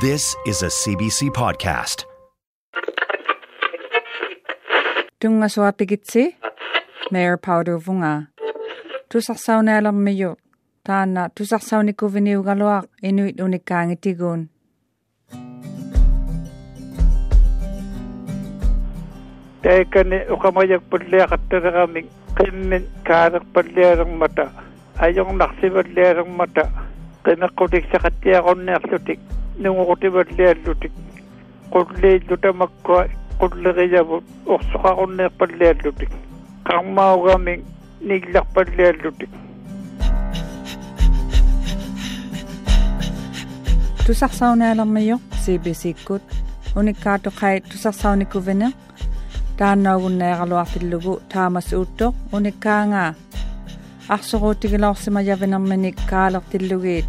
This is a CBC podcast. Dunga soa pigitsi, Mayor Paudu Vunga. Tusaksaune alam miyo. Tana tusaksaune kuviniu galoak inuit unikangi tigun. Taikani ukamayak pulliakattaragami qimmin kaanak ang mata. Ayong naksiballiarang mata. Qinakulik sakatiakonniaklutik. nunguqutivalliallutik qulliillutamakkua qullerijavut orsoqarunniarpalliallutik qarmaugami nillarpalliallutik Tusarsaunaalarmiyu, CBC-kut, unikkaatuqait tusarsaunikuvineq тааннаагуннаералуартиллугу таамас уутто униккаангаа арсоруутигилаорсимаявернэрманик каалертиллугиит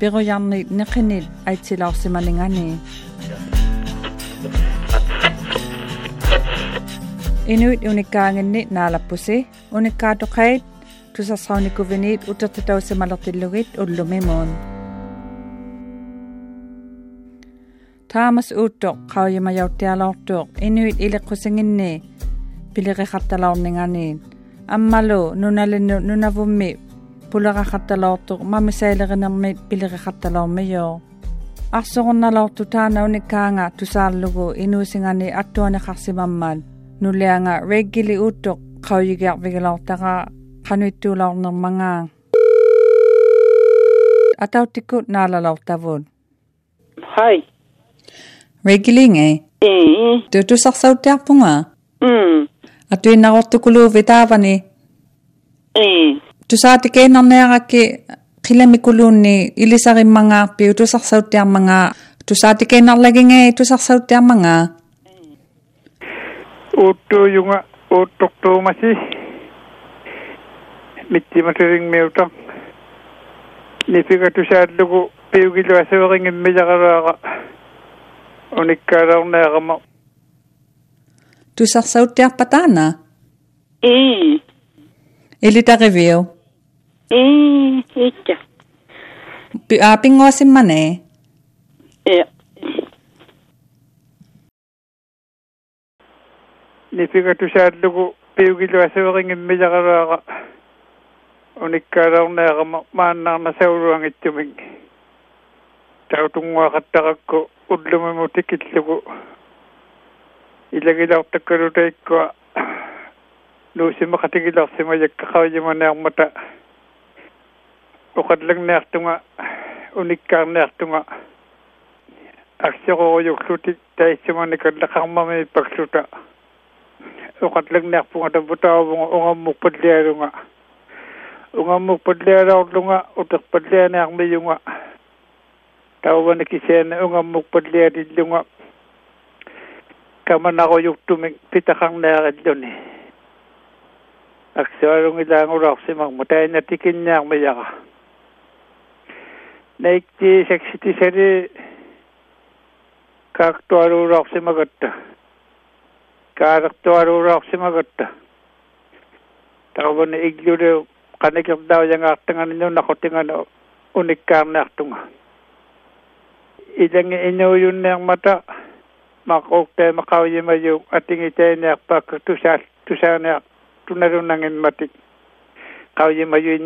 перуярнит неқинит айтсилаорсиманингани инуит униккаангинни наалаппуси униккаатоқаит тусарсрауникувиниит утертатаусималертиллугит уллумимуун таамас уутто qaujimajauttaaloortuuq inuit iliqqusingинни пилеқихатталаорнинганиин аммалу нуналинну нунавумми пулеқахатталаортуq мамисаилеринермит пилеқихатталаормиё арсоқорналаорту таана униккаанга тусаарлугу инуусингани аттуанеқарсимаммаат нулианга реггили уутто qaujigиарвигилаортаqa qanuittuulaornermangaa атаутикку наалалаортавуут Hej. Regulinge. Mm. Tutusarsauttiarpunga. Mm. Atuinnarortukulu vitaavani. Mm. Tusaatikeenarniaraki qilamikuluunni ilisarimmangаарpi utusarsauttiarmanga tusaatikeenarlaginge tusarsauttiarmanga. uuttuujunga uuttortuumasi mittimateriнгмиута нифигатусааллугу пиугилуасуерингиммилераага униккаалаарнеарама Tusarsauttiarpataana. Mm. Ilitarivio. Mm. Ikke. Aapingoasimmane. Ja. нифигатусааллугу пиугилуасуерингиммилераага униккаалаарнеарама мааннаарнасаулуангитсумик таутунгуақаттаракку уллумиму тикиллугу илагилаортаккалутаиккуа нуусимақатигиларсима яккақавиманеармата оқаллагнеартунга униккаарнеартунга аксероруйуклути таиссиманикаллақармами паксута оқаллагнеарпунга тавутаавунга унгаммукпаллиалунга унгаммукпаллиалаорлунга утерпаллианиармиюнга таувана кисиана унгаммукпаллиалиллунга каманарuyuktumik питахарнеариллуни аксуалунгилаангулаарсимарму таина тикинниармияра наикти секситисали кактуалуулаарсимагатта каалертуалуулаарсимагатта таувана иглулу каникердаавянгаартангани нунақутингана униккаарнеартунга. Иланги инуйуннеармата мақуктаа мақавимаю атингитаиниарпаакка тусаал тусааниар туналунангимматик қавимаю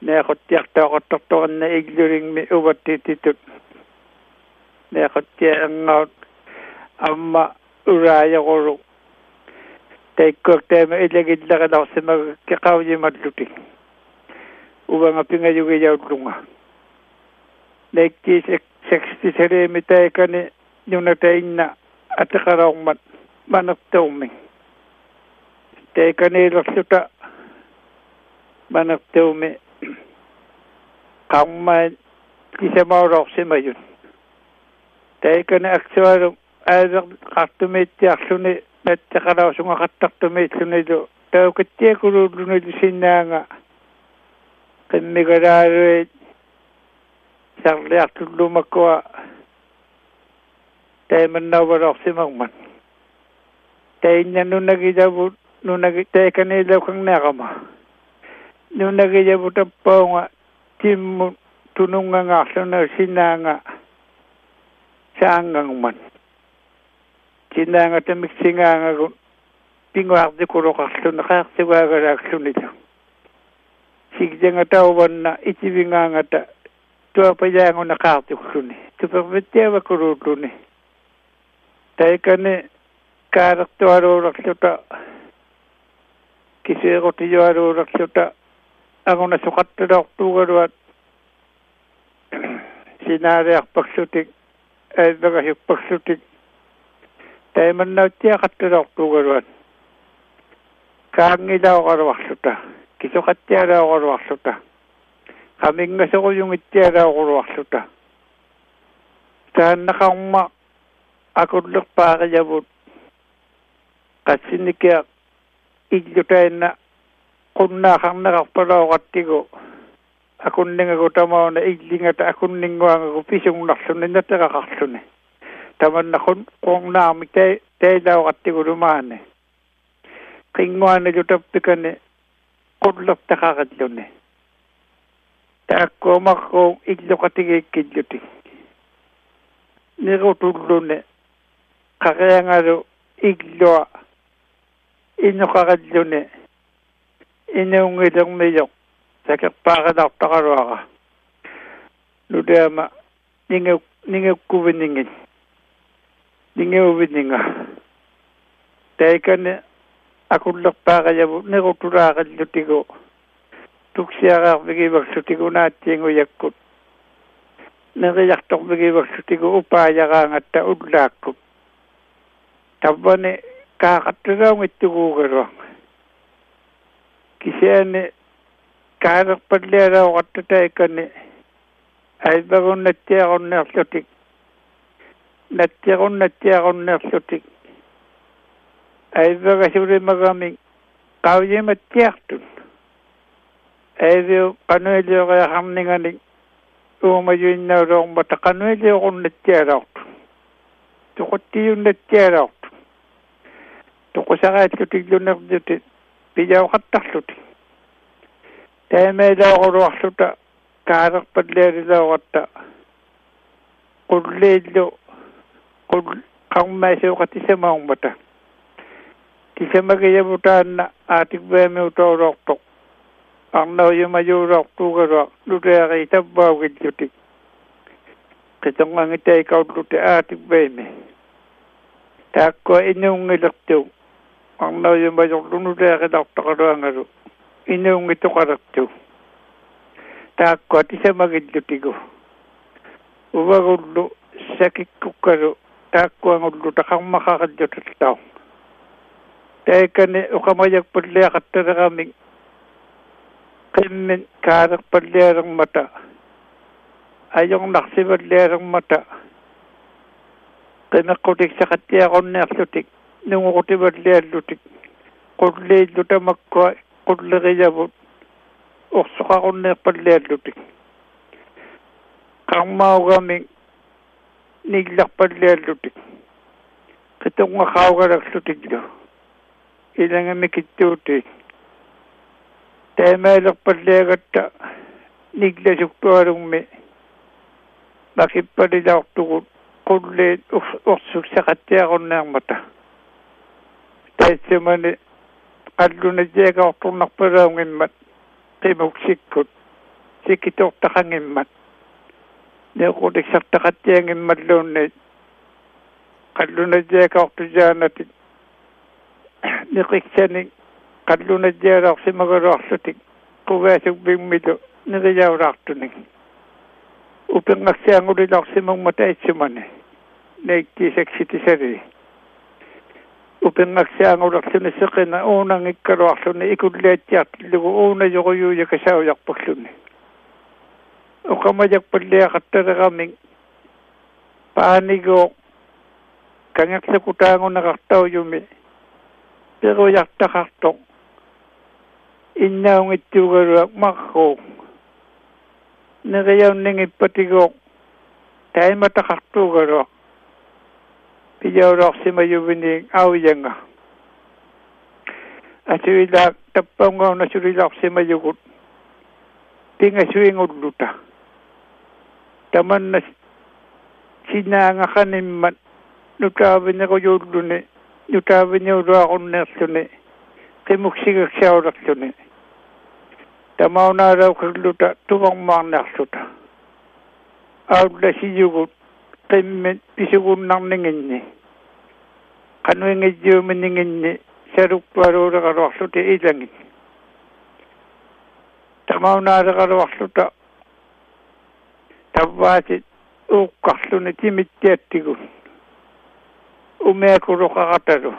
иннауллутиглу неақуттиартаақортторторна иглулингми уваттититут неақуттиаангаут амма урааяқулу тайккоктаама илагиллераларсимага кеқавималлутик уванга пингаюгияуллунга некти секsti серемитаикани нунатаинна атеқараармат манертуумми тайканилерлута манертууми Kalma gizem aroqsi majun. Taikan aksuaru aazaq qartumiitti arluni nattaqalausunga qattartumiillunilu taukattiakuruullunilu sinnaanga qimmigalaaruit sarliartullumakkua taimannauvaroqsimarman. Tainna nunagitavu nunagi taikaniilaukannaaqama. Таппаунга тимму тунунгангаарлуна синаанга таангангман тинаанга тамиксингаангагу пингуартикулоқарлуна қаартигаагалааксунила сигденга тауванна итивингаангата туапаяангуна қаартикуллуни тупервиттиава кулууллуни таикане каалертуалуулерлута кисеерутиюалуулерлута агуна суқатталоортуугалуат синаариарпаксутик айвагасуппаксутик тайманнаутиақатталоортуугалуат kaangilauqaluarluta kisuqattialauqaluarluta qamingasuquyungittialauqaluarluta taannaqarma akullerpaaqiyavut qassinikia illutainna qunnaaqarnaqarpalauqattigu akunningagu tamauna illingata akunninguangagu pisungnarluni nateqaqarluni tamannaqun qornaarmi tai tailauqattigu lumaane qinguanalutaptikane qullertaqaqalluni taakkuumarquu illuqatigiikkilluti nirutullune qariangalu illua inuqarallune inuungilermiyoq sakerpaaqalartaqaluaqa nuteama ninge ningekkuviningit ningeuvininga taikane akullerpaaqayavu nerutulaaqallutigu tuksiaqaarvigivaksutigunaattiinguyakkut neriartorvigivaksutigu upaajaraangatta ullaakkut tavvani kaaqattulaungittuguugalua kisiani kaalerpallialauqattataikani aivagunnattiaqunnerlutik nattiqunnattiaqunnerlutik aivagasurimakami qauyimattiartun aiviu qanuiliuqiaqarningani uumayuinnauluormata qanuiliuqunnattialaortu tuquttiyunnattialaortu tuqusaqaatlutillunerluti пижаоқаттарлути таамаалаоқулуарлута каалерпаллиалилаоқатта qulliillu qul qarmaisuuqatisamaummata tisamagiyamutaan aatikvaamiutooloortoq арнаруйумажуулоортуугалуа лулеариитавваугиллутик qitoqqangitai kaulluta aatikvaimi taakko inuungillertuu inuungilertuu arnauyumajorlunutearilartaqaluangalu inuungituqalertuu taakkua tisamagillutigu uvagullu sakikkukalu taakkuangullu taqarmaqaqallututtau taikani uqamajakpalliaqattaraqami qimmin kaalerpallialermata ajornarsivallialermata qimeqqutikсақаттиақорниарлутик нугуqutivalliаллутик qulliillutamakkua qulleriyavut орсоқарунниерпаллиаллутик qarmaugami нигиларпаллиаллутик qituнгақаугалерлутиклу илангамикиттуутик таамаалерпаллиагатта нигласуктуалугми макиппалилаортугут qulliit орсуксақаттиақорнеармата таитсимани qallunajiagaortornarpalaungimmat qimuksikкут sikitортақангиммат неқутиксартақаттиангиммаллуунни qallunajiagaortujaanati неқиксани qallunajiagaorsimaгаluарлутик qуваасукбиммилу нериjaulaartuник упенгаксиангулиларсимугма таитсимани неиктисакситисари упенгаксиангулерлуни секина уунангиккалуарлуни икуллиатсиартиллугу ууна йоруюуякасауярпаглуни оқамаjakпаллиақатталерамик пааниго кангаксакутаангунеқартауюми перуяртақарто иннаунгитсуугалуак марруу нериауннингиппатигоо bây giờ rọc xí mà dù bình điện ao dân à à chú ý đạc tập bông ngon nó, chú ý rọc xí mà dù tiếng à suy ý ngụt lụt à. Tâm anh à, nó xin nà ngã khăn em mặt nụ trà bình có dù lụt nè. Nụ trà bình nạc dù ổn nạc dù nè. Cái mục xí gạc xeo rạc dù nè. Tâm ao nà rào khắc lụt à tu vong mạng nạc dù ta à. ao là xí dù qimmit pisugunnarninginni qanuingijjuuminninginni saluktualuuleqaluarluti ilangit tamaunaaleqaluarluta тавваасит ууqqarluni timittiattigut umiakuluqaqatalu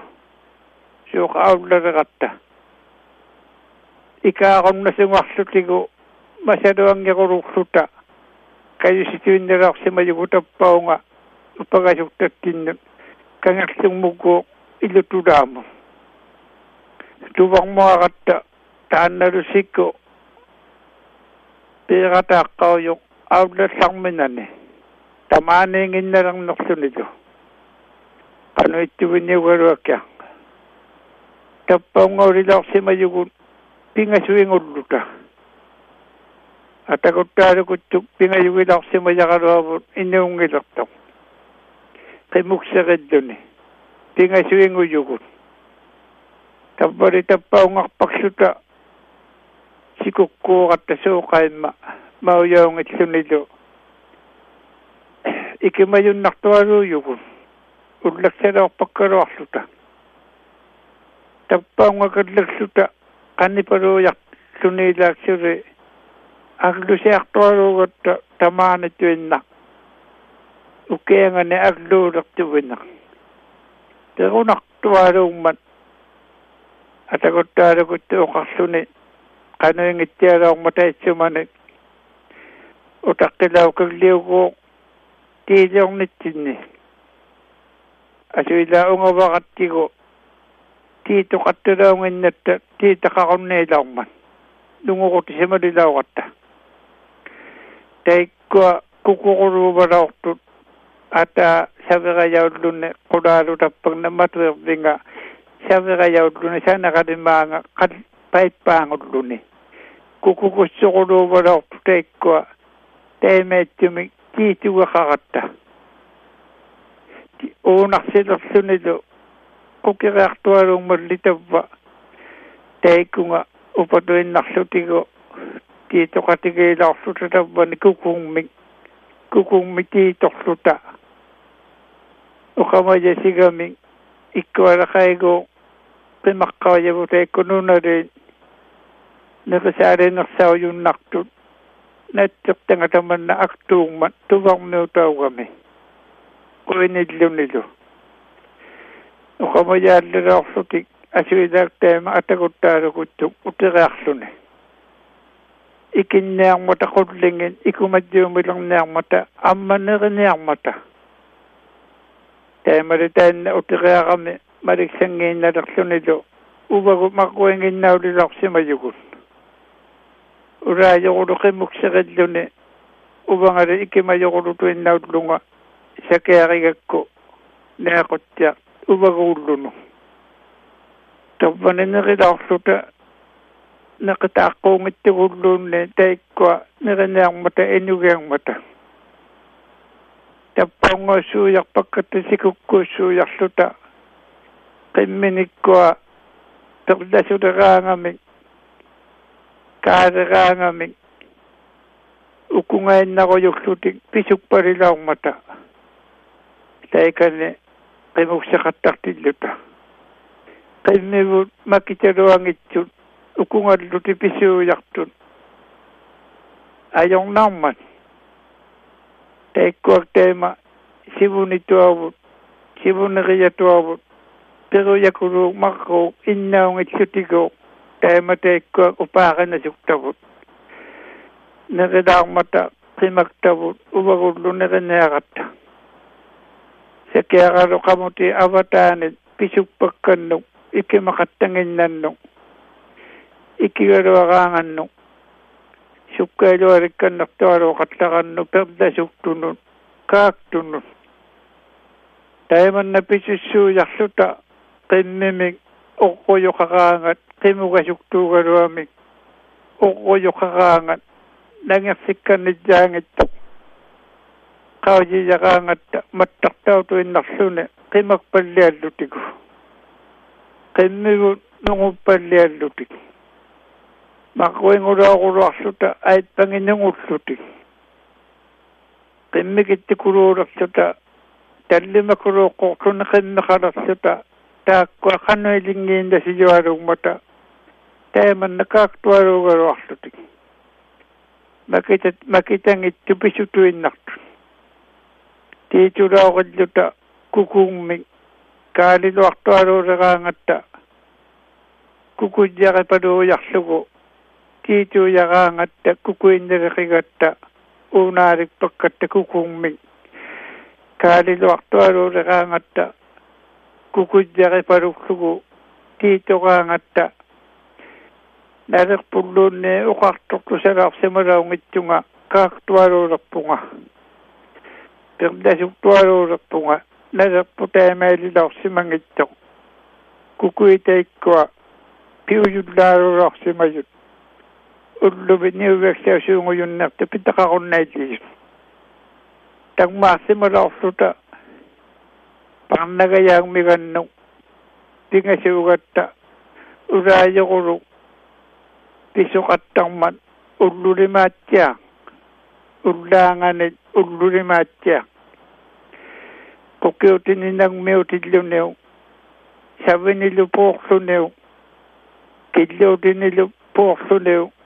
suuqa aullaleratta ikaaqornasungarlutigu masaluangequlurluta kayusituinnerarsimajugu tappaunga upagasuktаккиннут кангерлуммукку илутулааму туvarmuaqatta таанналусикку пеератааққаруйоқ ауллалларминани тамаанингинналернерлунилу кануиттугинниугалуакка таппаунгориларсимаюгут пингасуингуллута атакуттаалукуттук пингаюгиларсимаягалуавут иннуунгилерто qimukseqilluni pingasuingujugut tappari tappаунгарпаксута sikukkuuqatta suuqaimma maujaungitsunilu ikimajunnartualuujugun ullaksalorpakkaluarluta tappaungakallaksuta qannipaluujarluniilaaksuri aglusiartualuugatta tamaanatuinna. Ukeangane agluulertuvinna terunartualuummat atakuttaalukuttu oqarluni qanuingittialaormata itsumani utaqqilaukagliugu tiiliornitsinni asuila ungavaqattigu tiitoqattulaunginnatta tiitaqaqunniilauman lunguqutisimalilaugata taikkua kukuquluuvalaortut ata saviqajaullunni qulaalutappagna matuervinga saviqajaulluni sanaqalimaanga qal paippaangulluni ki to ka te ke la fru ta ba ni ku ku mi ku ku mi ki to fru ta o ka ma je si ga mi i ko ra ka e go pe ma ka je bu te ku nu na re na ka sa re na sa yu nak tu na te te nga ta man na ak tu ma tu va ne ta ga mi. Ko ni lu ni lu o ka ma je le ra fru ti asidak tema atakuttaaru kuttu utiqaarlune ikumatjuumilerniarmata ammaneriниarmata taimali taanna utiqiaqami maliksangiinnalerlunilu uvagu maquinginnaulilarsimajugut uraajoqulu qimukseqilluni uvangali ikimajoqulutuinnaullunga sakeaqigakku naaquttia uvaguullunu tavvanineqilaarluta neqitaaqquungittigulluunni taikkua nerinearmata inugiarmata tappaunguussuuyarpakkatta sikukkuussuuyarluta qimminikkua terlasuteraangamik kaaderaangamik ukungainnaruйуллутик писукпалилаумата таикане qimukseqattartilluta qimmivut makitaluangitсут ukungalluti pisuuyartut ajornarmat taikkuak taima sivunituavut sivuneriatuavut perujakuluuk marruuk innaungitsutiguuk taima taikkuak upaaqanasuktavut nerilaarmata qimaktavut uvagullu nerineaqatta sakiaqalu qamuti avataanit pisuppakkannuq ikimaqattanginnannuq ikigaluaqaangannuq sukkailuarikkannertualuqallaqannu perlasuktunut kaaktunut taimanna pisussuuyarluta qimmimik oqquyuqaqaangat qimugasuktuugaluamik oqquyuqaqaangat nangersikkannijaangittuq qaujiyaqaangatta mattaqtautuinnarlune qimakpalliallutiku qimmigu nunguppalliallutik maqquingulaaquluarluta aippanginungullutik qimmikittikuluulerluta tallimakuluuqqorluni qimmiqalerluta taakkua qanuilingiinda sijualuummata taamanna kaaktualuugaluarlutik makitat makitangittu pisutuinnartu tiitulauqilluta kukuummi kaaliluartualuulegaangatta kukujjaqipaluyarlugu tiituyaqaangatta kukuinnereqigatta uunaalikpakkatta kukuummi kaaliluartualuulegaangatta kukujjaqipalullugu tiitoqaangatta nalerpulluunne uqartortusalaarsimalaungittunga kaaktualuulerpunga perlasuktualuulerpunga nalerpu taamaalilaarsimangitto kukuitaikkua piujullaalularsimayut ullubi niuversaasuunguyunnerta pitaqaqunnailliut tangmaarsimalaorluta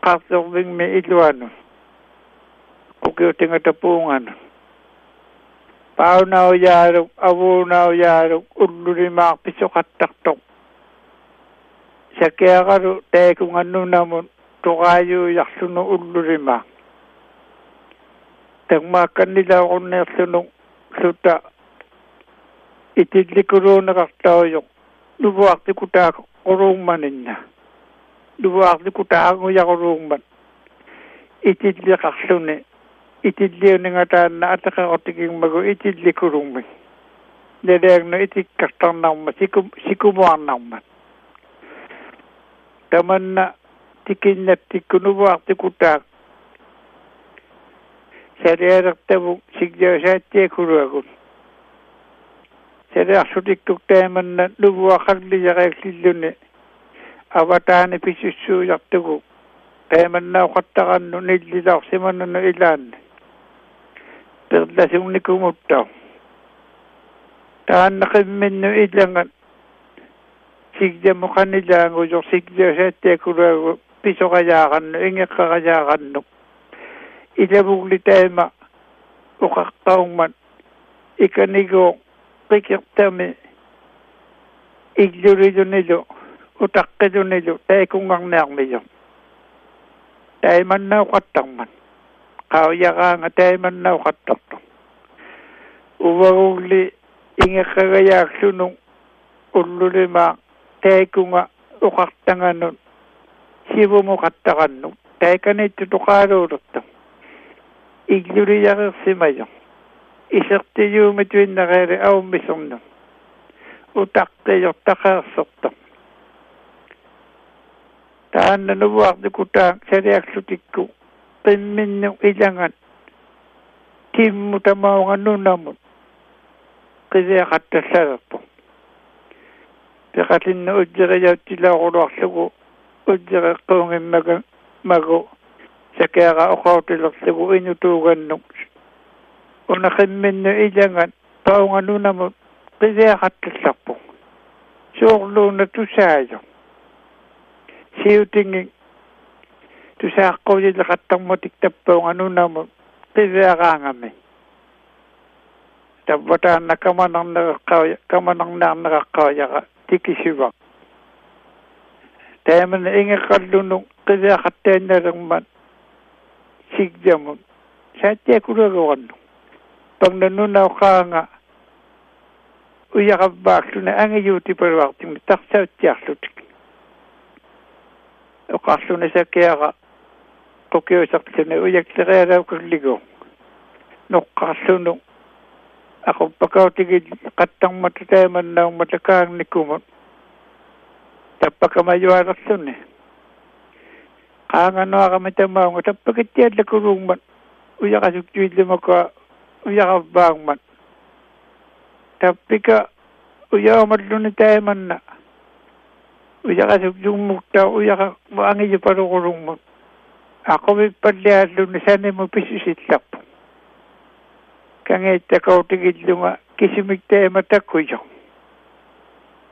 kasoving me iluan. Uki tepungan. tapungan. Paunau yaruk, avunau yaruk, ulluri maak pisokattaktok. Sakiakaru teikungan nunamun tukayu yaksunu ulluri maak. Tagmakan nila unnersunu suta itilikurunakartauyuk. Nubuakti kutaa kurumaninna. Quruungmaninna nuvuartikutaaanguyaquluungman itilliqarluni itilliuningataanna ataqaqotikingmagu itillikulungmi neleagnu itikkartarnarma sikum sikumuarnarmat tamanna tikinnattikku nuvuartikutaak sarialertavu sigjasaattiakuluagun sariarsutiktuk taamanna nuvuaqarliyaqaiklilluni avataani pisussuujartugu taamannauqattaqannu nillilaarsimannunu ilaanni perlasungnikumuttau taannaqimminnu ilangan sigjamuqanilaangujo sigjasaattiakuluagu pisoqajaaqannu ingeqqaqajaaqannu ilavugli taama uqaqqaungman ikanigoo qikirtami iglulilunilu utaqqilunilu taikungarniarmijo taimannauqattarman qauyaqaanga taimannauqattartu uvagugli ingeqqagajaaqlunu ullulimaa taikunga uqartanganun sivumuqattaqannu taikanittu tuqaaluulutta. Igluliyaqersimajo isertiyuumituinnereeri aummisernu utaqqijortaqeerserta taanna nuvuartikutaa sariaqlutikku qimminnu ilangan timmu tamaungannunamun qisiaqattallalerpo piqalinna ujjerijauttilaaquruarlugu ujjereqquungimmaga magu sakeaqa oqautilerlugu inutuugannu unaqimminnu ilangan paungannunamun qisiaqattallarpo suorluuna tusaajo siutingin сиутингик тусааққуйилеқаттармутик таппуунганунаму қисеараангами тавватаанна каманарнеққауя каманарнаарнеққауяра тикисива тааман ингеққаллуну қисеақаттаанналермат сигджамут сааттиакулуагоранну пагнаннунаоқаанга уяравваақсуна ангиюутипалуартими тарсаутсиарлут sakiaqa qukiusarluna uyaklerialaukagligoo noqqarlunu aquppakautigil qattarmata taamannaummata kaangnikkumut tappakamajualerluni qaanganuaqami tamaunga tappakittiallakuluungmat uyaqasuktuillumakaa uyaqavvaagmat tappika uyaqamalluni taimanna uyaqasuk jummukta uyaqa angijupaluqulungmut aqovippalliaalluni sanimu pisisillaqpu kangeittakautigillunga kisimiktaima takkuyo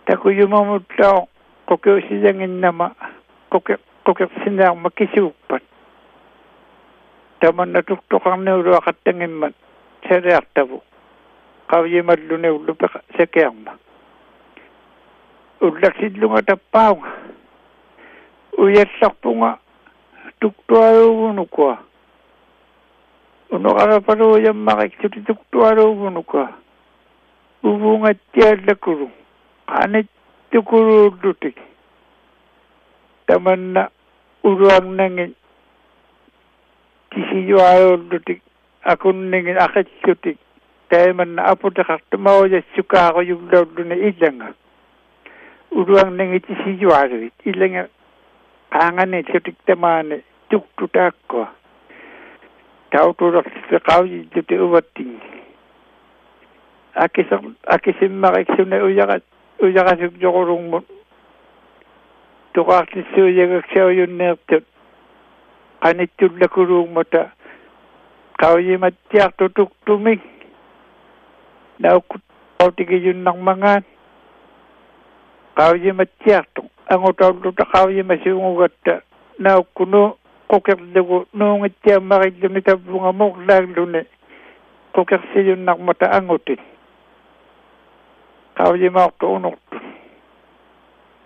takuyumamutlao qokiusiyanginnama qoki qokiqsinaarma kisuuppat tamanna tuktoqarniuluaqattangimmat sariartavu qavjimalluni ullupe sekearma ullaksillunga tappaunga uyallarpunga tuktualuugunukua unoqarapaluuyammaqiksути tuktualuugunukua uvungattiallakulu qanittukuluullutik tamanna uluarnangin kisiyualuullutik akunningin aqitsutik. Taimanna aputaqartumaojassukaaqujullaulluni illanga uluarnangi ଉଡ଼ୁଆଙ୍ଗ ନେଇ ଯେ ସି ଯୋ ଆଗରେ ଇଲେଙ୍ଗେ ଆଙ୍ଗାନେ ଛେଟିକ ତେମାନେ ଚୁକ୍ ଟୁଟା କ ଟାଉଟୁ ରଖି ସେ କାଉଜି ଯେତେ ଉବତି ଆକେ ସମ ଆକେ ସିମ ମାରେ ସିନେ ଉଜାରା ଉଜାରା ସି ଜୋରୁଙ୍ଗ ମୁ ତୋରାତି ସି ଉଜାରା ଖେଉ ଯୁନେର୍ତ ଆନିତ୍ତୁଲ୍ଲକୁରୁଙ୍ଗ ମତ କାଉଜି ମତ୍ୟାର୍ତୁ ଟୁକ୍ ଟୁମି ନାଉ qaujimattiartu angutaulluta qaujimasuungugatta naukkunu qokerlugu nuungittiammarilluni tavvunga morlaagluni qokersiyunnarmata angutit qaujimaartu unortu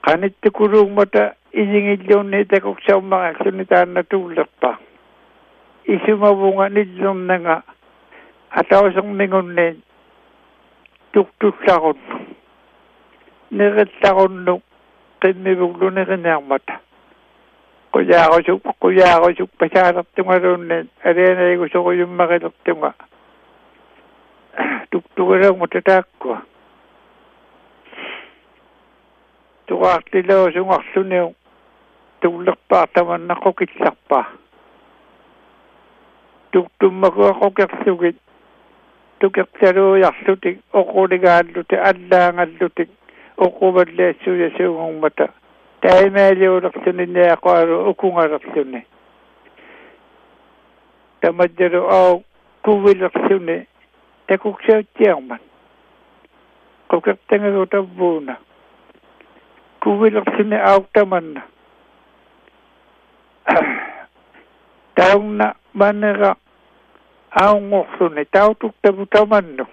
qanittukuluungmata isingilluunni takuksaummaqaksuni taanna tuullerpa isumavunga nillernanga atausermingunniin tuktullaqunnu nerillaaqunnu qimmivugluneriniarmata quyaaqusuk quyaaqusuk pasaalertungaluunniin aleenaigusoquyummaqillertunga tuktugalermata taakkua tuqaartilausungarluniu tullerpaartamanna qokillarpaa tuktummakua qokersugit tukertaluuyarlutik oquligaalluti allaangallutik uquvallaatsuuyasuugummata taimaaleulertuni niaqaalu ukungalertuni tamajjalu aau kuvilertuni takuksiauttiarman qukertangagu tavvuuna kuvilertuni auktamanna taunna manera aungorluni tautuktavu tamannu.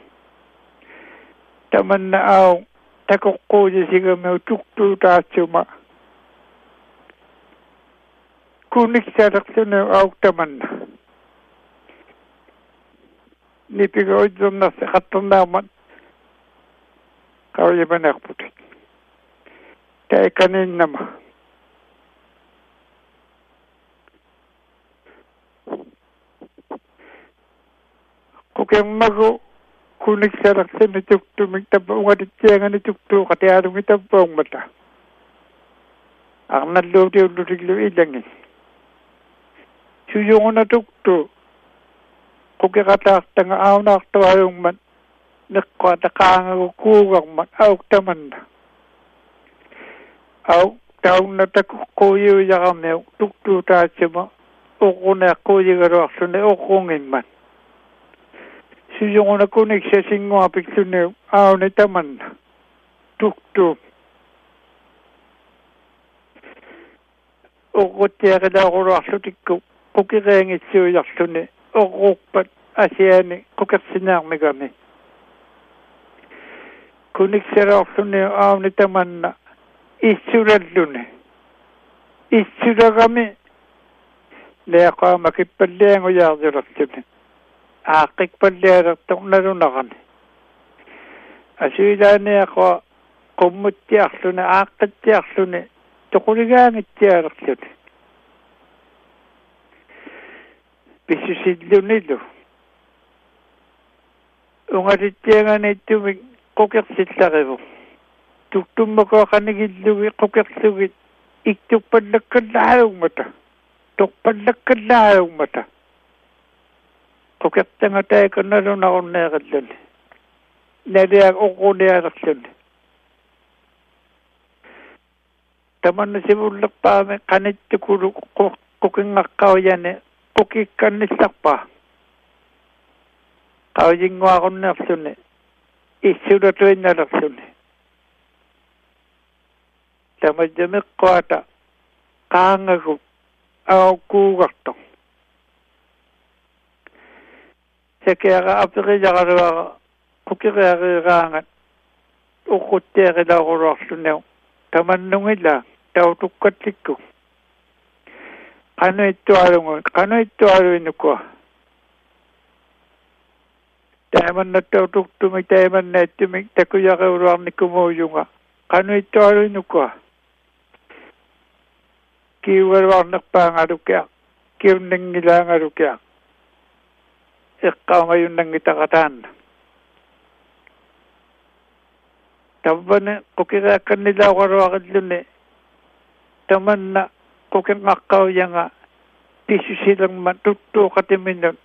Tamanna aung 다국고지 지금 쭉쭉 다치마 군익사락전에 아웃다만 니피가 어좀 나서 kuniksalerluni tuktumik tapa ungatitsiangani tuktuu qatiaalungi tappaungmata arnalluutiullutiklu ilangi. Suyunguna tuktu kukiqataartanga aunaartuajungman neqqaata qaangagu kuugarmat auktamanna. Au taunna takukkuuyuujaqarniu tuktuutaatsima uqquneaqquujigaluarluni uqqungimman siyunguna kuniksa singuapiksunniu auni tamanna tuktu uqquttiaqilaaquruarlutikku qukireengitsuujarluni uqquqpat asiani qukersinаарmigami kuniksaluarluni auni tamanna иссулаллуни иссулагами леақаама ааққикпаллиалертарнalunarani асуилааниако qummutsiarluni aaqqatsiarluni toquligaangitsialerluni писсисиллуниlu унгалитсиаганиттумик qukirsillarivу туктуммакоақанигиллуги qukirlugit иктуппаллаккаллааугмата торпаллаккаллааугмата киппаллиангуяардулертуни ааққикпаллиалерторналунарани асуилааниақуа qumмутtiарлуни ааққиттиарлуни тоқулигаангитсиалерлуни писсусиллунилу унгалиттиаганиттумик қукерсиллариву tuktummakoqanigillugi qukerlugit iktukpallakkallaarugmata toqpallakkallaarugmata qukertanga taakanalunarunneeqalluni naliak uqunialерлuni ikaw ngayon ng itakatan. Taman eh, kukira kanila warawakan dun eh. Taman na kukira kau yang nga pisu silang matuto katimin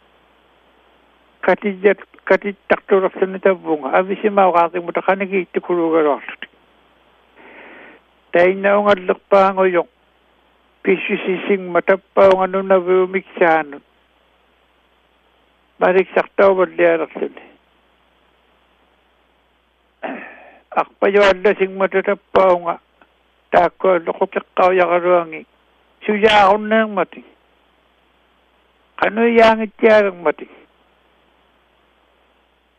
katijat katitakturak sa nita bunga. Abisi mawakaking mo takanigi tikulugaros. Tayo na ungalak pa ngoyong pisu sising matapa unganunawimiksahanot. Мариксартауваллиалерлуни арпажуалласингмата таппаунга тааккуаллоқутеққауягалуанги сужааруннеермати кануяангитсиалермати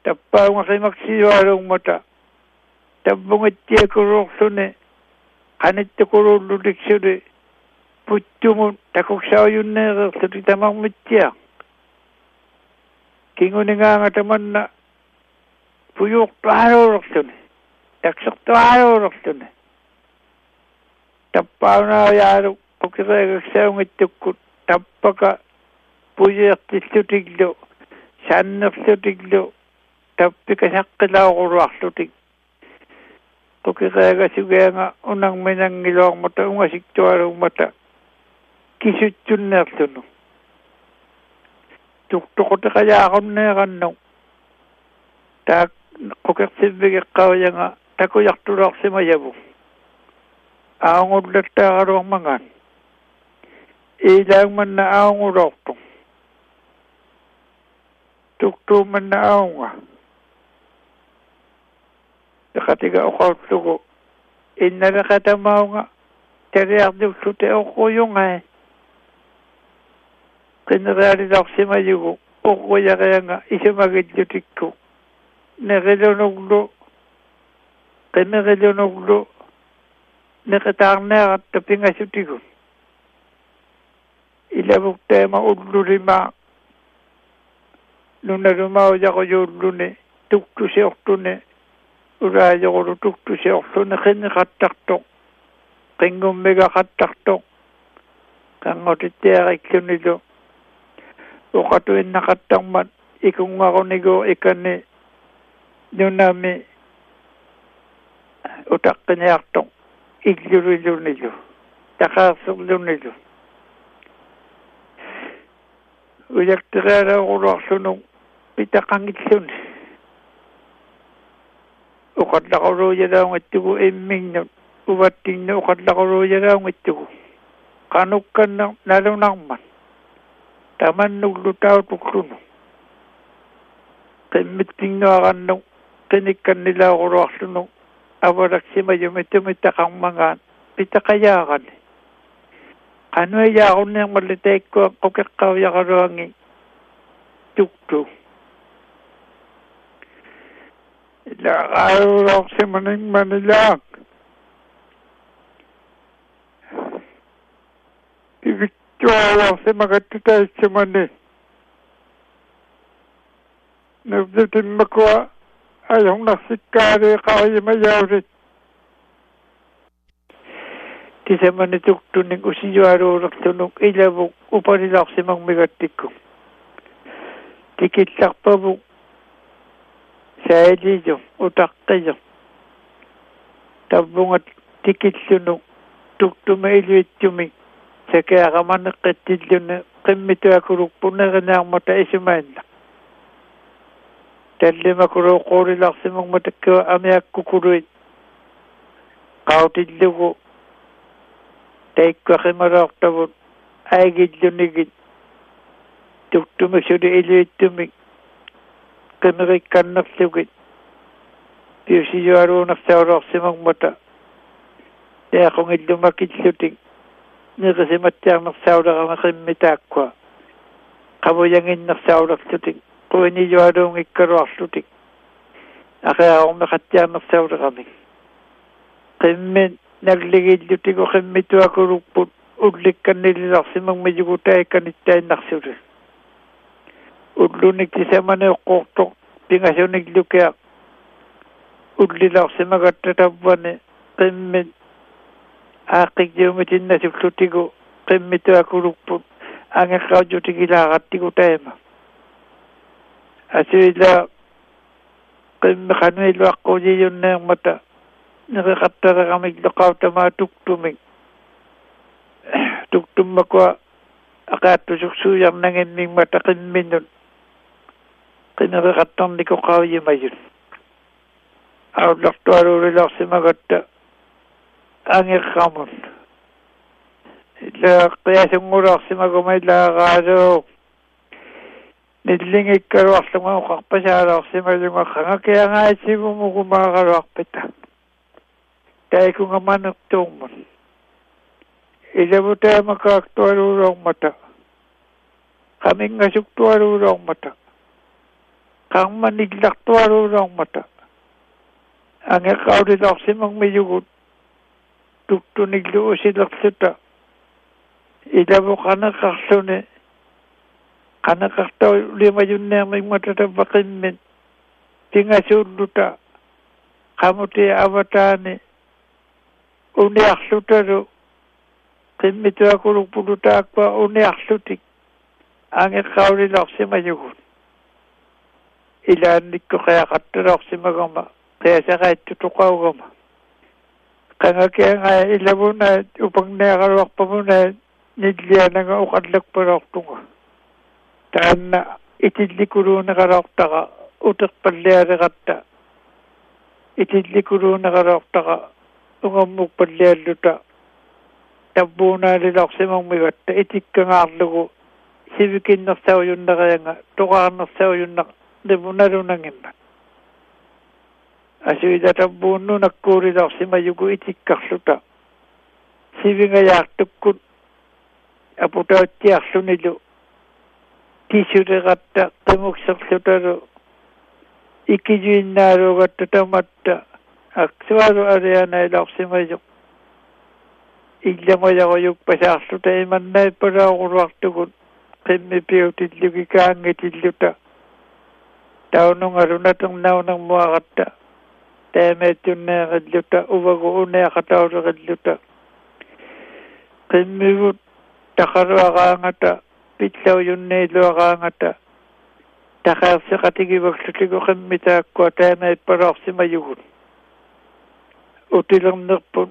таппаунга қимаксиуалунгмата таббунгитсиакулуорлуни qanittukulullutiksuli puttumun takuksauйуннеерерлути тамармитсиа кингунингаанга таманна пуюортуалуулерлуни таксертуалуулерлуни таппаунааяалу кукиреэгаксаунгиттуккут таппака пуйеертиллутиглу саннерлутиглу таппика саққилаагуруарлутик кукиреэгасугианга унангминангилуармата унгасиктуалууммата кисутсуннеерлуну туктоқутеқаяақуннееранну таак қукерсиввигеққаваянга такуяртулаарсимаяву аангуллаттаагалуармангаан иилаагманна аангулоорту туктууманна аунга текатига оқаутлугу инналеқатамаунга тариардуссуте оқуйунгаа qinerialilorsimajugu uqquyaqianga isumagillutikkku neqilunuglu qinneqilunuglu neqitaarneeqatta pingasutigu ilavukteema ullulima nunalumaujaqujuulluni tuktusiortuni ulaajoqulu tuktusiorluni qinneqattartoq qingummigaqattartoq qangotittiariklunilu uqatuinnaqattarmat ikunngaqunigu ikanni nunami utaqqiniartoq iglulilunilu taqaarserlunilu ujaktirealaaquluarlunu pitaqangilluni uqallaquluujalaungattugu imminnut uvattinnu uqallaquluujalaungattugu qanukkanna nalunarmat таманнуллутаутуклуну qimmittinnuaqannu qinikkannilaaquluarlunu авалаксимаюми тумиттақармагаан питақаяарани qanуяарунниармалли таиккуа qukеққавиақалуанги тукту ила ааруулорсиманингманилаак ивит tuawarsimagattutaitsimani nubdutimmakua ajungnarsikkaali qaajimajaurit tisamani tuktunik usijualuulertunuk ilavuk upalilarsimagmigattikku tikillarpavuk saalijo utaqqiju tavvungat tikillunuk tuktuma iluittumik сакеараманеққиттиллуни қиммитуакулукпунеринаармата исумаанна таллимакулуоққуулиларсимагма таккуа амиаккукулуит qautillугу таиккахималаартавут аагиллунигит туктумасули илииттумик камерикканнерлугит пиусиюалуунерсаулоорсимагмата яақунгиллумакиллутик неқисиматтиарнерсаулерамақиммитааккуа qavuyangиннерсаулерлутик quinijualuungikkaluarlutik aqeaormeqattiarnersaulерамик qimmin nalligillutigu qimmituakulukput улликканнилиларсимагмигутаикканиттаиннарсулу уллуник тисаманеэккууртоқ пингасуниклукиа уллиларсимагаттатаввани qimmin ааққигиумитиннасуллутигу qimmitуакулукпут ангеққаутутигилаагаттигу таама асуила qimmi qanuiluaqqujiyunneermata nereqattareqamik loqautamaa tuktumik tuktummakua aqaattusuksuuyarnanginnimmata qimminnut qinereqattarniku qauyimayut ауллартуалуулиларсимагатта ангеққамун ила қиасунгулаарсимагума илаагаалуу ниллингиккалуарлугау қарпасаалаарсималунга қангакиангаатсигумугумаагалуарпита таикунгаманертууммут илавутаамакаактуалуулоормата qaminngasuktualuuloormata qarmanillartualuuloormata ангеққаулиларсимагмиюгут туктуниллу усилерлута илавоқанеқарлуни qanaqartau limayunneermigmatatappaqimmin tingasuulluta qamuti avataani uniarlutalu qimmituakulukpulutaakpa uniarlutik angeqqaulilarsimayugut ilaannikku qiaqattalarsimagama qiasaqaittutuqaugama qangakianga ilavuna upangneaqaluarpamuna nillianaga uqallakpalortunga таанна итилликулуунеқалоортаqa утерпаллиалеқатта итилликулуунеқалоортаqa унгаммук паллиаллута таббуунаалиларсимагмигатта итиккангаарлугу сивикиннэрсауюннерианга тоқарнэрсауюннақ левуналунангинна асуида таббууннунаккуулиларсимаюгу итиккарлута сивингаяартуккут апутаатсиарлунилу тисулеқатта қимуксерлуталу иккижуиннааругатта таматта аксуалу алианаиларсимажу илламаяруйук пасаарлута иманнай палаагулуартугут qimmi piutillugikaangitилluta таунунгалунатернауnermuaqatta таамаатсуннеэқиллута увагу унеақатаулеқиллута qimmigut тақалуараангата пиллаujunniiluaraangata тақаерсеқатигиваклутигу қиммитааккуа таамаиппалаарсимаюгут утилернерпут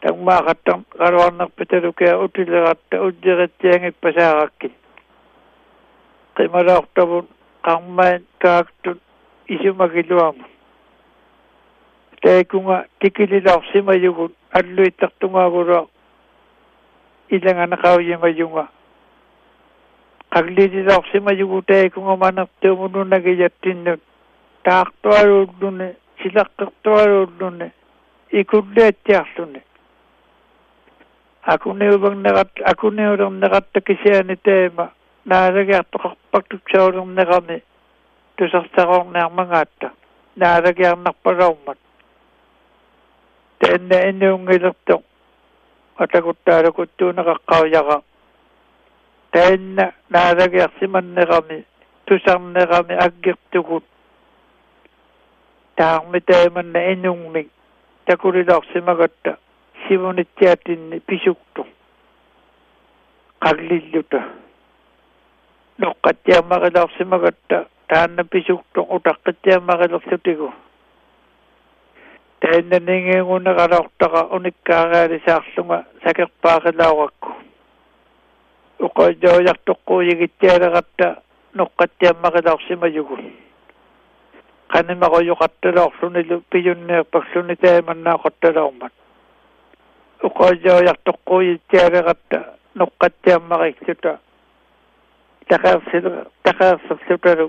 тангмаақаттартуксаугалуарнерпугут уджератсиангиппасаараккиниккуа тангмаақаттар галуарнерпиталукиа утилератта уджератсиангиппасааракки қималаортавут қармаан таактут исумагилуама таакунга тикилилаарсимаюгут аллуиттартунгаагула иланганақауйимаюнга qaglililorsimajugu taakунга манертуумунунагияттиннут таартуалууллуни силаққертуалууллуни икуллаатсиарлуни акунеувагнерат акунеулернератта кисиани таама наалагиартоқарпактуксаулернерами тусартароорнеармагаатта наалагиарнарпалаумат таанна иннунгилерто атагуттаалакуттуунеқаққауяга таанна наалагиарсиманнерами тусарнерами аггертугут таарми тааманна инунгмик такулиларсимагатта сивунитсиатинни писукту qalлиллута ноққаттиаммариларсимагатта таанна писукту утаққаттиаммарилерлутигу таиннанingингунеqalortaqa unikkaagaalisaarlunga sakerpaaqilaurakku uqojoojaqtoqquuyigittialeratta noqqattiammaqilaorsimayugu qanimaqojuqattaloorlunilu pijunniarpaksluni taamannaaqattaloormat uqojoojaqtoqquuyittialeratta noqqattiammaqiksuta taqaarsil taqaarserlutalu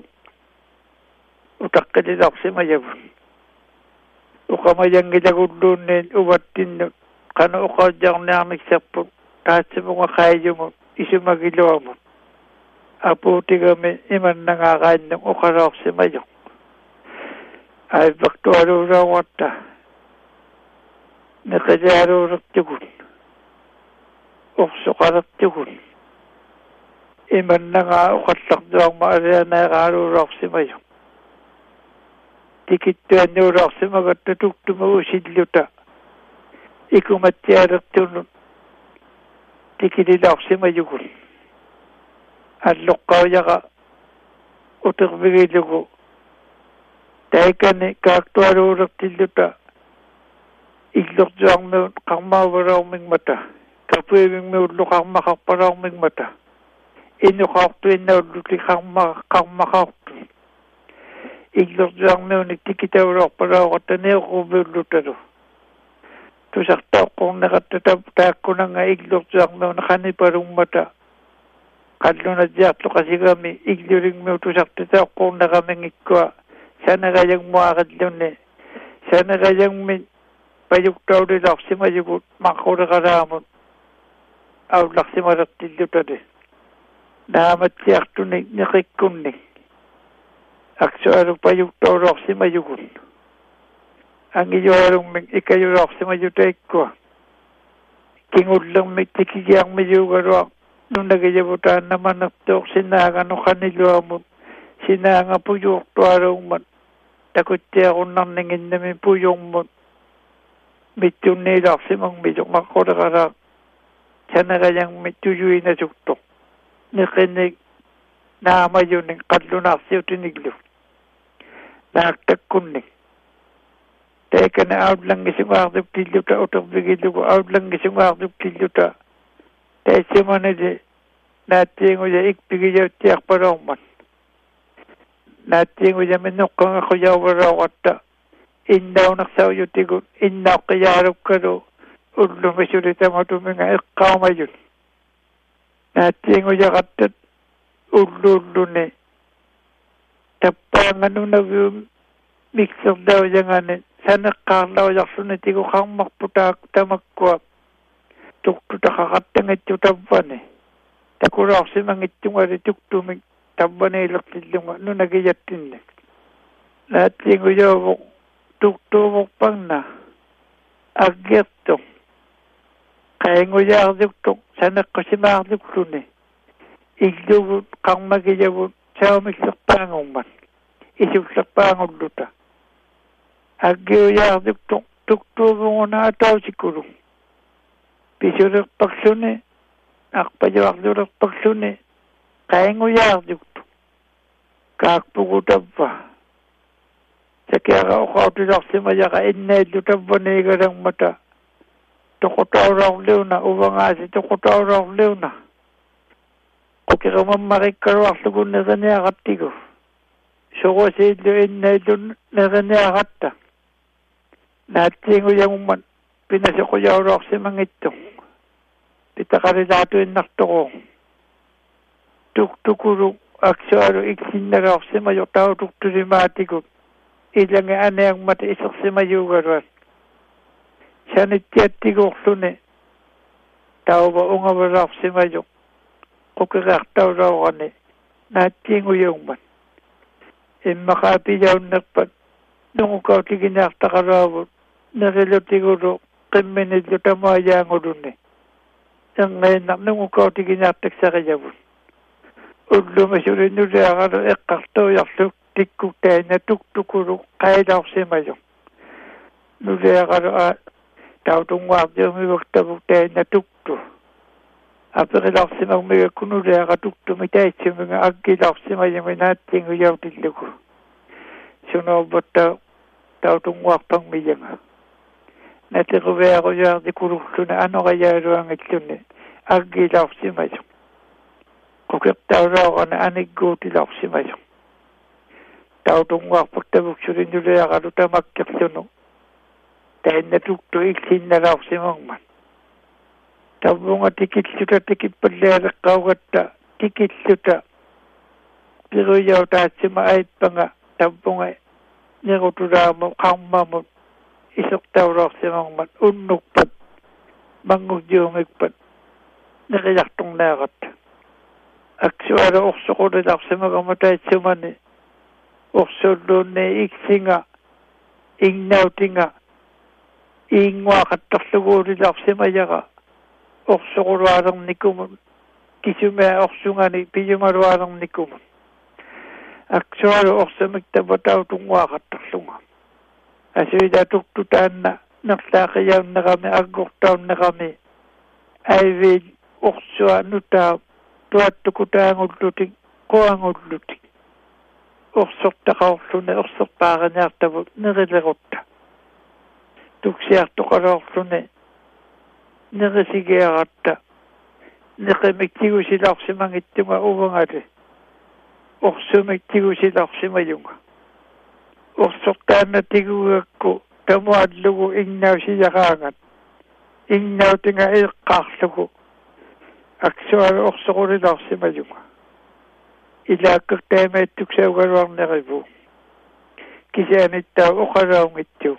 utaqqililaorsimayagun uqamajangilagulluunniin uvattinnut qanu uqaajjarniarniksarput taatsimunga qaayumut isumagiluamut apuutigami imannangaaqaannum uqaloorsimajoq aivaktualuulauatta neqijaaluulertukun orsuqalertukun imannangaa uqallartuarma alianaaqaaluulorsimajoq tikittuannuulorsimagatta tuktumagu silluta ikumattialertunut tikililorsimayugul аллоққауяга утервигилугу таикани каактуалуулертиллута иллортуармиут қармаавалаормингмата капуивингмиуллуқармақарпалаормингмата иннуқартуиннауллути қарма қармақарту иллортуармиуни тикитаулорпалаоқаттаниеррувиуллуталу тусартааққорнеқатта тааккунанга иллортуармиуни қанипалунгмата qallunatsiartuqasigami iglurigmiutusartitaaqquurneqamingikkuа sanegajangmuaqallunni sanegajangmi pajuktaulilorsimajugut maqqulekalaamut aullarsimalertillutali naamatsiartuni neqikkunni aksualu pajuktaulorsimajugut angijualungmik ikajulorsimajutaikkua kingullermik tikigiarmiyuugaluaq nunagajabutaan naman naktok sinaga no kaniluamut sinaga mittu niidaarsimung misuk maqqulaqaraaq tanagajang mittujuinasuktuq niqinnik naamajunik qallunaarsiutinigluk naaqqakkunnik taikana aullangisungaardup tilluta utervigillugu aullangisungaardup tilluta taitsumanili naattiinguja ikpigijauttiarpaloorman naattiinguja minnuqqangaqujauvaloorqatta kadlunak siyo tiniglo naktak kuning Teka na out lang isang akdip tiluta utok bigilugo out lang isang akdip tiluta таисиманади нааттиингуя икпигиявтиарпалууммат нааттиингуя миннуққангаққуяувалаугатта иннаунерсауютигут иннаоққиyaалуккалу уллумисулитаматуминга эққаамают нааттиингуяқаттат уллууллуни таппаанганунавиум миксердауянгани санеққаарлауярсуни тигуқармарпутаак тамаккуа туктутақақаттангатсу таввани такулаарсимангитсунгали туктумик тавваниилертиллунга нунагияттиннак лааттингуяавоқ туктууморпанна аггерту qaingujaarluktuq saneqqasimaarlukluni illugut qarmagiyagut saumillerpaangummat isuklerpaangulluta aggiujaarluktuq tuktuuvunguna atausikulu писулерпарлуни арпажуарлулерпарлуни qaingujaarluktu kaakpugutavva sakiaga uqautilarsimajaqa innaillu tavvaniigalangmata toqutaulorliuna uvangaasi toqutaulorliuna qukirumammarikkaluarlugu neriniaqattigu surusiillu innaillu neriniaqatta naatsiingujagummat pinasequjaulorsimangittu питақалилаатуиннартоо туктукулу аксуалу иксиннагаорсима йортаутуктулимаатикут иланга анаангмата исерсимаюугалуат саниттиаттигуурлуни таува унгавалаарсимаю qukiraartaulaurani naattiingujuummat иммақаапияуннерпат нугукаутигинаартақалуавут нерилутигулу qimminillu tamaajaangulunni ангайнарнугукаутигинаартаксариявут уллумасулиннулиагалу эққартуйарлук тиккуктаана туктукулу қайлаарсимаю нулиагалу а таутунгуардиумивактавуктаана тукту. Апериларсимагмига кунулиага туктуми таитсимига аккиларсимаями нааттингуяутиллуку сунорботта таутунгуарпангмиянга nateruvearujaarti kululluna anorajaluangitluni aggilaorsimajo kukertaulaorana anigguutilaorsimajo tautunguarput tavuksulinuleaqalu tamakkerlunu таиннатукту иллинналаорсимангман таввунга тикиллута тикиппаллаалеққаугатта тикиллута пируяутаатсима аиппанга таввунга нерутулааму қармамут исертаулоорсимангмат уннукпат мангудиумикпат нерилартурнаагат аксуала орсоқулиларсимагама таатсумани орсуллуунни иксинга игнаутинга иингуақаттарлугуулиларсимаяга орсоқулуалерникумут кисумаа орсунгани пиюнгалуалерникумут аксуала орсамиктава таутунгуақаттарлунга асуида туктутаанна нерлаақиyaunnerami аггортауннерами айвин орсуа нутаа туаттукутаангуллутик куангуллутик орсортақарлуне орсерпаариниартавут нерилерутта. Туксиартоқалоорлуне нерисигиаратта. Неқимиктигусиларсимангиттунга увангали орсумиктигусиларсимаюнга орсортаанна тигугакку тамуаллугу иннаусиягаангат иннаутинга эққарлугу аксуага орсоқулиларсимаюнга илааккертаамааттуксаугалуарнериву кисианиттаа оқалаунгитсу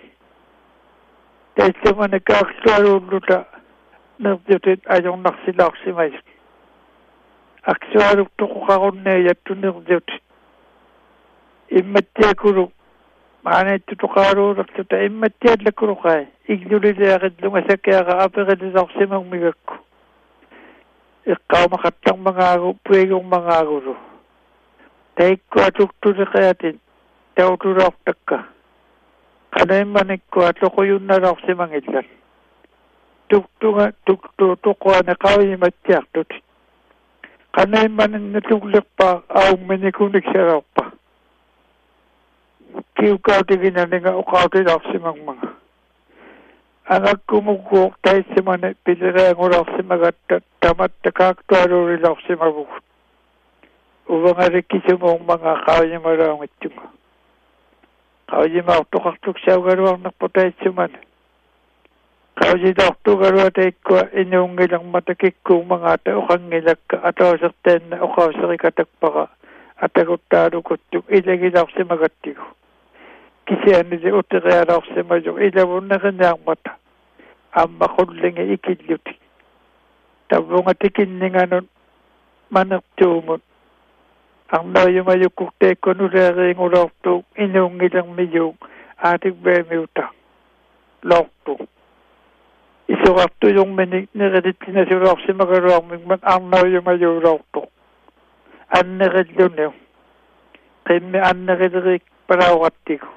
тассамана каарлуалууллута нердутит ажорнарсилаарсимай аксуалук тоқуқаруннаа яттунердут имматтиакулу маанетту тоқалуулерлута имматтиаллаккулуқай игнулилиақиллунга саккиага аперилисарсимагмигакку эққаумақаттармагаагу пуигурмагаагулу таиккуа туктулеқаатин таутулаортакка канаимманиккуа тоқуюнналарсимангиллат туктунга тукту тоқуане қавиматтиартут канаимманинна туглерпаа аумминикуниксаларпа kiukautiginaniga uqautilarsimagmaga angakkumugguuq taissimani pileraangulарsimagatta tamatta kaaktualuurilарsimaguk увангаликкисумууммага qaajimalaungittunga qaajimаарtoqartuk saugaluarnerpu taissumani qaajilortugalua taikkuа inuungilermata kikkuumagaata uqangilakka atoosertaanna uqauserikatakpaqa атагуттаалукуттук илагиларсимагаттигу. Кисианили утериалаарсимажу илавуннеринаармата аммақуллинги икиллути таввунга тикиннинганут манертуумут арнааюмаюккуртааккунулаариингулоортуу инуунгилермиюук аатикбаамиута лорту исуартуйормани нерилиттинасулаарсимагалуармикмат арнааюмаюулоорту аннериллунеу qimmi annerileriik palauqattigu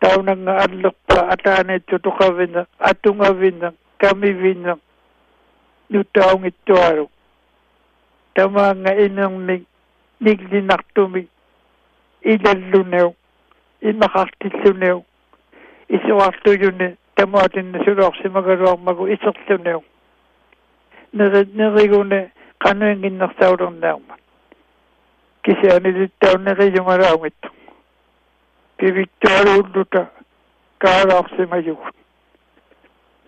taunanga аллерпа атаанитту тоқавина атунгавина камивина нутаунгиттуалу тамаанга инерми ниглинартуми илаллунеу имақартиллунеу исуартуюни тамаатинна сулуарсимагалуармагу исерлунеу нери неригуне qanуингиннэрсаулернаама кисианилиттауннериюнгалаагмит пивиттуалууллута каалаарсимаюгут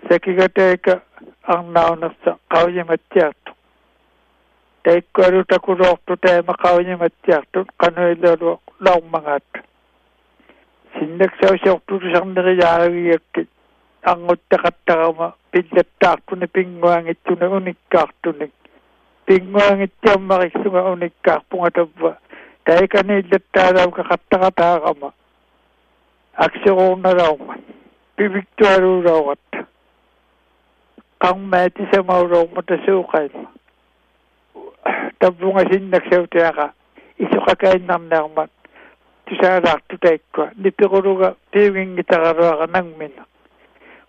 сакигатаека арнаунерса qavimatiartu taikkualu takuloortu taama qavimatiartu qanuillalu laummangaat sinnaksausiortulusarneriyaagiyakki арнуттақаттарама пиллаттаартуна пингуангитсуна униккаартуник пингуангитсиаммарissуга униккаарпунга тавва таикани иллаттаалаука қаттақатаарама аксируурналаuma пивиктуалуулаугат qammaatisamauloorma tasuuqaima таввунга синнаксаутиаqa исоқакаиннарнаармат тусаалаарту таиккуа ниппиқулуга пиугингитараруара нангмина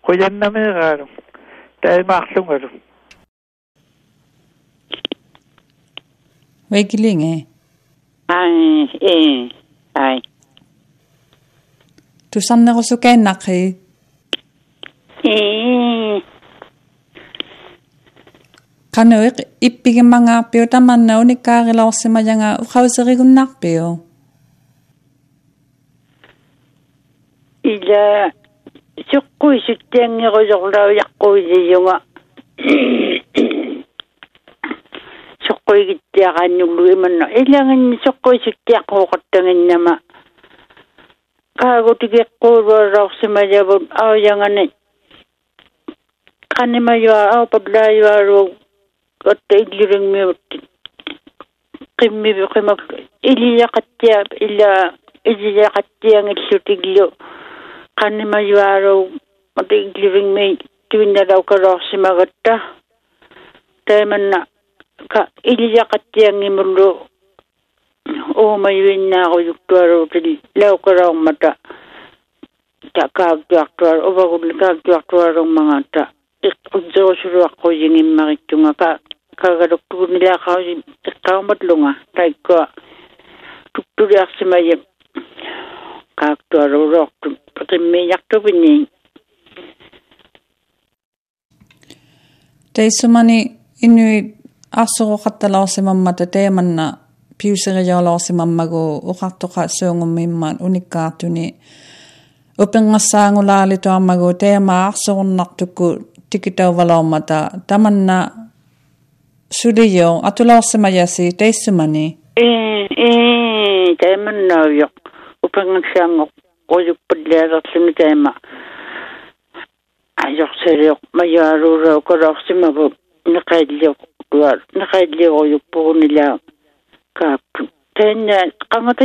quyannameeraalu taimaarlungalu Waikilinge. ai e ai Tu sannerusukainaqi. ee qanuiq ippigimmangaarpiu tamanna unikkaarilaorsimayanga uqauserigunarpiu ila suqqui suttianngirusorlaujaqquiliyunga suqquigittiaqaannullu imanno. Ilangin suqqui suttiaqquuqattaginnama qaagutigeqquuluarraorsimayavut aujangani. Qanimajuaa aupallaayuaruuk отта иллурингмиутти qimmivi qimak iliyaqattia illa iliyaqattiangillutigllu qannimayuaruu ati illuringmi tuinnalaukaloorsimagatta taimanna ka iliyaqattiangimullu uumayuinnaaquyuktuaruutil kaga doktor nila kawji tawmat lunga taikka tuktur yaksimaya kaaktu aroroktu patimme yaktubini teissumani inuit arsoqoqattalaorsimamma tateemanna piuserijoolorsimammagu uqartuqa suungumimmaan unikkaartuni upengassaangulaali tuarmagu teema arsoqunnartukku tikitauvalormata tamanna suliyo atulaw sa maya si taisumani. Eh, eh, tayo man na yung upang ang siyang ako yung pagliyar at sumitay ma. Ayok sa liyok, mayaruro ko rao si mabog. Nakaidli ako, nakaidli ako yung buko nila. Kapun, tayo na, kamata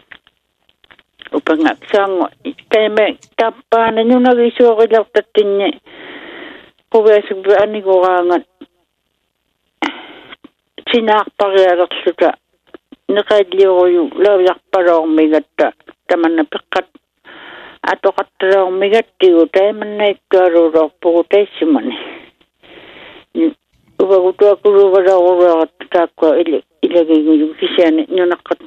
taime tappaana nunagisuoqilartattinni quviasukpi aniguraangat sinaarparialerluta neqailliuruyu laujarpaloormigatta tamanna peqqat atoqattaloormigattigu taimannaiktualuulorpugu taissimani uvagutuakuluvalauruarat taakkua ili ilagiguyu kisiani nunaqqat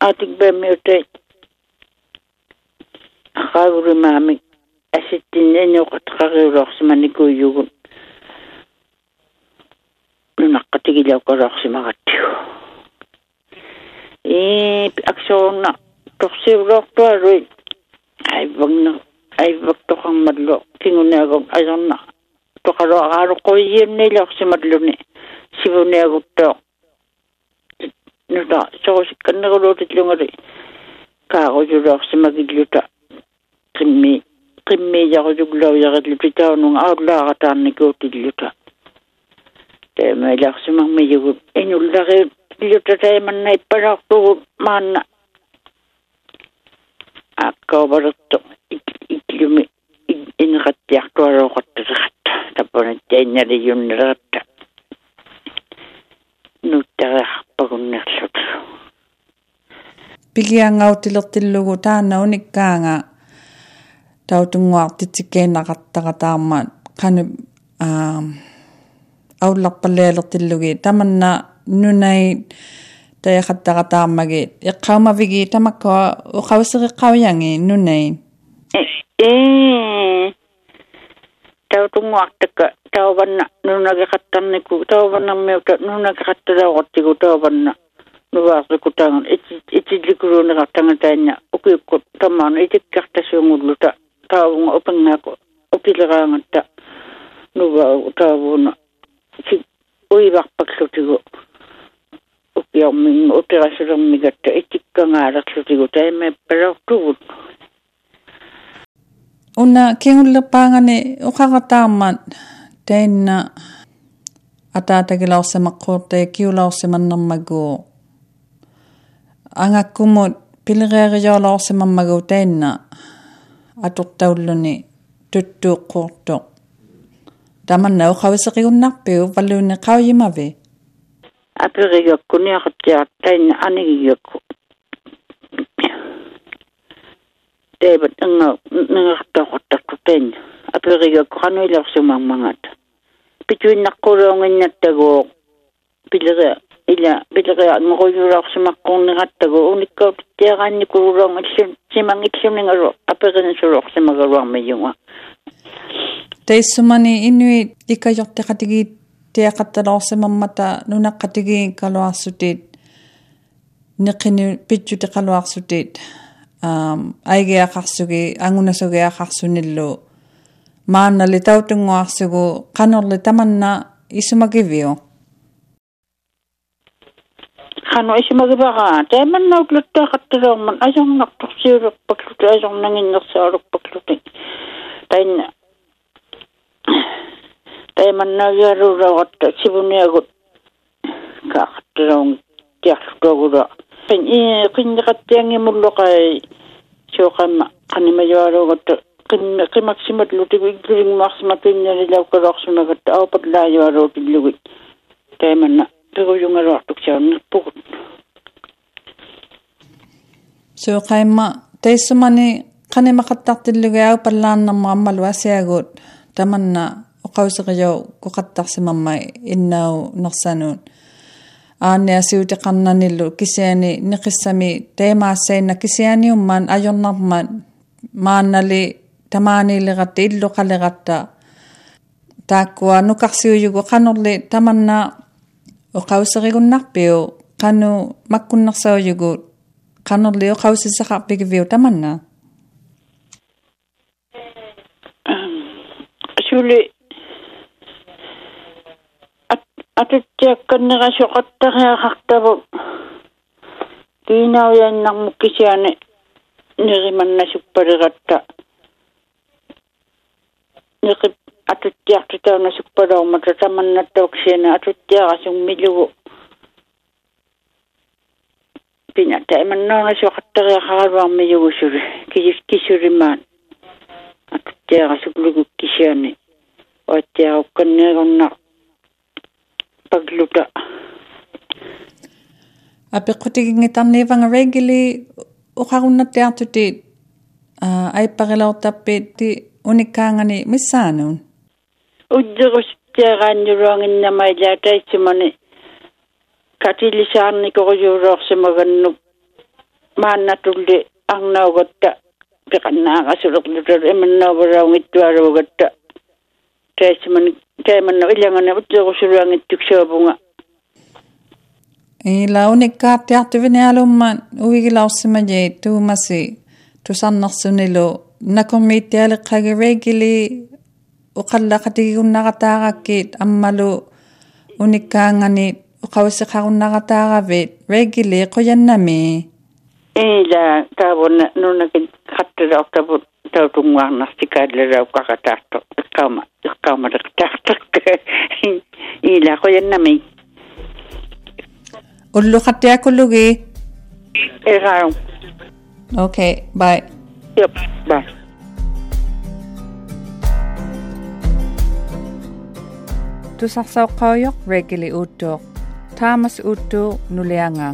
aatikbaamiutai aqaavurimaami asittinni nuqatqaqiulorsimanikuyugun nunaqqatigilaukalorsimagattigu ee aksoorna torsiulortuarui aivagna aivaktoqarmallu kingunaagum ayorna toqaluaqaaluqoyiimniilorsimalluni sivuniaguttoo nuta sorusikkanneruluutitlungari kaaqujulorsimagilluta qimmi qimmiijarujuglaujarillu pitaununga aullaaqataarnikuutilluta taimailarsimagmiyugu inullari illuta taimannaippalartugu maanna. Akkauvalerto iklumi ineqattiartualuoqattaleqatta tapunattiinnalijunnereqatta nuttariarpagunnerlut piliangautilertillugu таутунгуартитсиккииннақартаға таама қану аа аулларпаллиалертиллуги таманна нунай таяхаттаға таамаги иққаумавиги тамаккуа уқаусериққауянги нунай э таутунгуартакка тауванна нунагиқаттарнику тауваннармиута нунагиқатталаоқортигу тауванна нуаарсуку таанган итилликулуунеқартангатаанна укиукку тамаана итиккартасуунгуллута upengaako ukileraangatta nuvaa taavuuna si uivarpaklutigu ukiorming uterasurermigatta itikkangaarerlutigu taimappalortugut una kingullerpaangani uqaqataarmaat tainna ataatagilaorsamaqquurtai kiulaorsimannermagu ангаккумут пилериариоолоорсимаммагу таинна атортауллуни туттууккууртоq таманна ухависеқигуннарпиу валлуунни қаuyимави аперигаккуниақаттиартаинна анигигакку David nga nangaqtaqottaqtutainna aperigakku qanuilorsumammangata pituinnaqquloonginnattagu pileria ila pileria ngoruyulorsumaqqornerattagu unikkauttiaraannikululoong illun simangilluningalo aperinsuloorsimagaluarmiyunga Teissumani inui ikajorteqatigi tiaqattaloorsimammata nunaqqatigi kaluarsutit. Neqinu pitjuteqaluarsutit um aigeaqarsugi angunasugiaqarsunillu maannali tautunguarsugu qanorli tamanna isumakiviu qanu isumakivaqa taimannautlutteaqattaloorman asornartorsiulerpakluti asornanginnersaulukpakluti tainna taimannaagialuulaaqatta sivuniagut kaaqattaloong tiarlutuagula qin i qinneqattiangimulloqai suuqamma qanimajualuugatta qimma qimaksimat lutigu ikkiringmaarsimat pinnalilaukkalorsimagatta aupatlaayualuutillugit taimanna peruyungar ortuk çağınlık buğun. Söğayma, teissumani qanima qattaqtillugiau pallaannarmaammalu asiaguut tamanna oqausiqijau kuqattarsimammai innau nersanuun aanni asiutiqarnanillu kisiani niqissami teemaassainna kisianiummaan ajornarman. Maannali tamaaniiliqatti illuqaliqatta taakkuaa nukarsiuyugu qanerli tamanna oqauserigunnarpiu qanu makkunnersauyugu qanorli oqausisaqarpikiviu tamanna suli атутсиакканнерасоқаттариақартаву кинауяаннармуккисиане нериманнасуппалератта неқип атутсиартутаунасуппалоормата таманнаттауксиана атутсиарасуммилугу пина таиманнаунасоқаттариақаралуармиюгусули кисис кисулимаат атутсиарасуклугу кисиане оаттиарукканнеруннар pagluta. апеққутигингитарнииванга регили ухаруnnattiartuti аиппарилаортарпиитти униккаангани миссаануун уддерустиагааннулуангиннамай лаатаитсимани катилисаарни корюулоорсимаганнук мааннатулли арнаугатта пеқаннаагасулерлутал эманнаавалаунгиттуалуугатта таисимани таиманна илангана уттерусулуангиттуксуапунга илауниккаартиартувиниалумма уигилаорсимаji туумаси тусарнерсунилу накормииттиалеққагирегили уқаллақатигигуннаратаараккиит аммалу униккаангани уқависсеқаруннаратааравит регили қояннами ила таавуна нунакит хаттулаортабут таутунгуарнартикааллалауккакатаарто иккаама иккаамалектаартак ила qoyannami уллухаттиакуллуги эраа окей бай yep bye тусарсаоққаujоқ регили уттоо таамас уттуу нулианга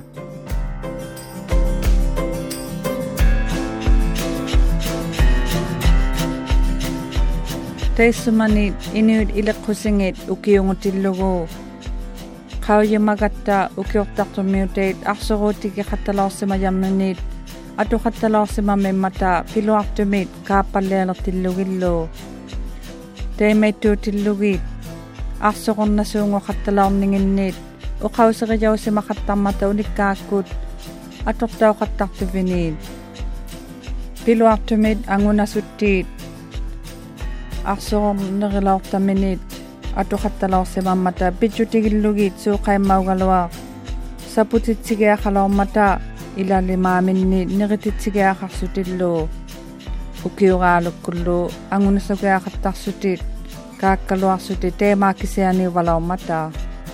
Teissumani inuit ileqqusingit ukiungutillugu qaujimagatta ukiortartumiuteit arsoruutiki qattalaorsimajarnunit atuqattalaorsimamimmata piluartumit kaappallialertillugillu teimaittууtillugiit арсоқорнасуунго қатталаарнигинниит уқаусериjaусимақаттармата униккааккут атортаоқаттартувиниит пилуартумит ангунасуттиит арсоорнерилаортаминит атуқатталаорсимаммата питсутигиллугиит сууқаймаугалуаа сапутитсигиахалаормата илалимааминни нерититсигиахарсутиллуу укиураалуккуллу kaakkaluarsu teemaakisiani valaumata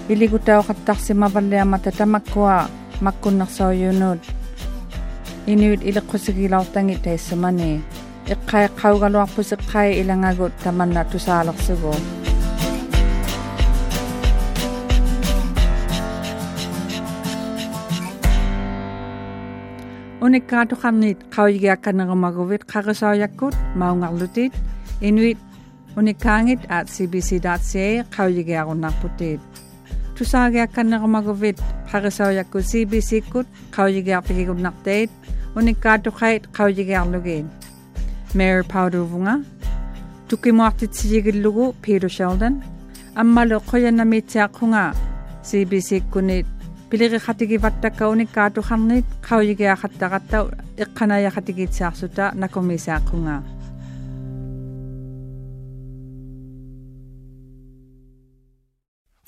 iligutaoqattarsimavaliamata tamakkua makkunnersoyunut inuit iliqqusigilaortangi taissamani iqqaiqqaugaluarpus kau ilangagut tamanna tusaalersugu unikkaatuqarnit yakut qaqisauyakkut maungarlutit. Inuit unikangit at cbc.ca kauyige agunakputit. Tusagi akan nakumagovit para sa yaku CBC kut kauyige apigigugnakdate unikato kait ako alugin. Mayor Powder Vunga, tukimuaktit sijigilugu Peter Sheldon, ammalo koya namitya kunga CBC kunit Pilere khatigi vattakka unikato khanit kauyige akhattakatta ikkanaya khatigi kunga.